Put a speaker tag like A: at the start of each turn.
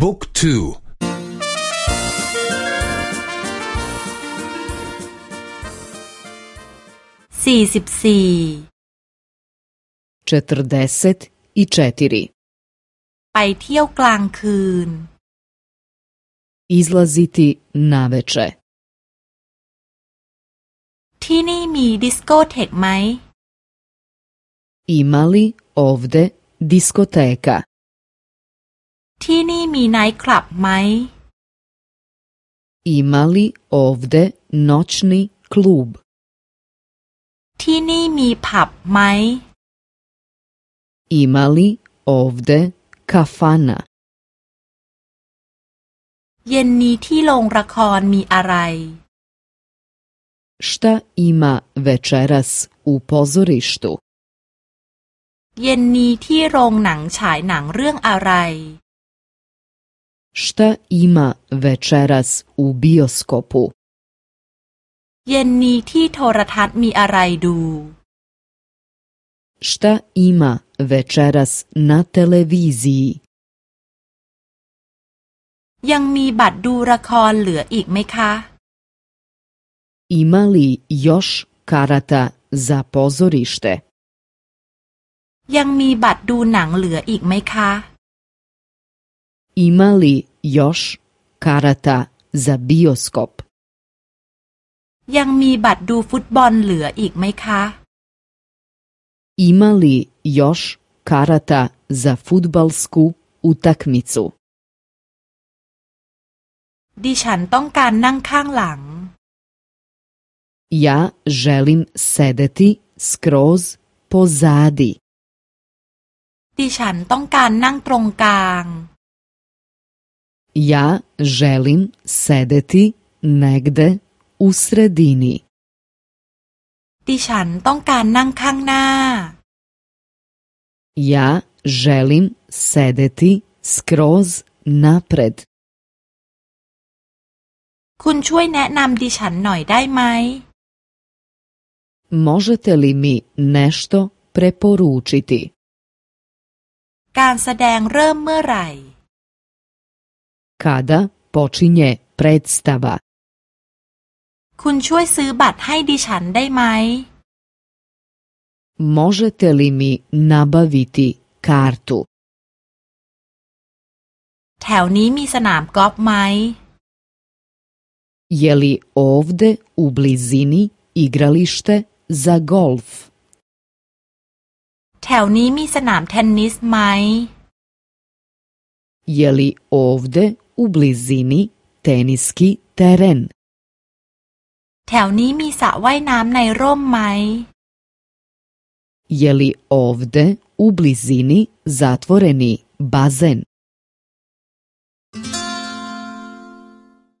A: book two
B: สี่สิบสี่ไปเที่ยวกลางคืน
C: izlaziti naveče
B: ที่นี่มีดิสโกเทกไหม
C: Ima li ovde diskoteka?
B: ที่นี่มีไนท์คลับไหม
C: Ima li ovde noćni klub?
B: ที่นี่มีผับไหม
C: Ima li ovde kafana?
B: เย็นนี้ที่โรงละครมีอะไร
C: Šta ima večeras u pozorištu?
B: เย็นนี้ที่โรงหนังฉายหนังเรื่องอะไร
C: Šta ima večeras u bioskopu?
B: เย็นนี้ที่โทรทัศน์มีอะไรดู
C: Šta ima večeras na televiziji?
B: ยังมีบัตรดูละครเหลืออีกไหมคะ
C: Ima li još karata za pozorište?
B: ยังมีบัตรดูหนังเหลืออีกไหมคะ
C: Ima li još karata za bioskop?
B: ยังมีบัตรดูฟุตบอลเหลืออีกไหมคะ
C: Ima li još karata za futbalsku utakmicu?
B: ดิฉันต้องการนั่งข้างหลัง
C: Ja želim sedeti skroz pozadi.
B: ดิฉันต้องการนั่งตรงกลาง
C: Ja želim sedeti negde u sredini.
B: ดิฉันต้องการนั่งข้างหน้า
C: Ja želim sedeti skroz napred.
B: คุณช่วยแนะนำดิฉันหน่อยได้ไหม
C: Možete li mi nešto preporučiti?
B: การแสดงเริ่มเมื่อไหร่
C: Kada počinje predstava?
B: คุณช่วยซื้อบัตรให้ดิฉันได้ไหม
C: Možete li mi nabaviti kartu?
B: แถวนี้มีสนามกอล์ฟไหม
C: Je li ovde u blizini igralište za golf?
B: แถวนี้มีสนามเทนนิสไหม
C: Je li ovde u blizini teniski teren?
B: แถวนี้มีสระว่ายน้ำในร่มไหม
C: Je li ovde u blizini zatvoreni bazen?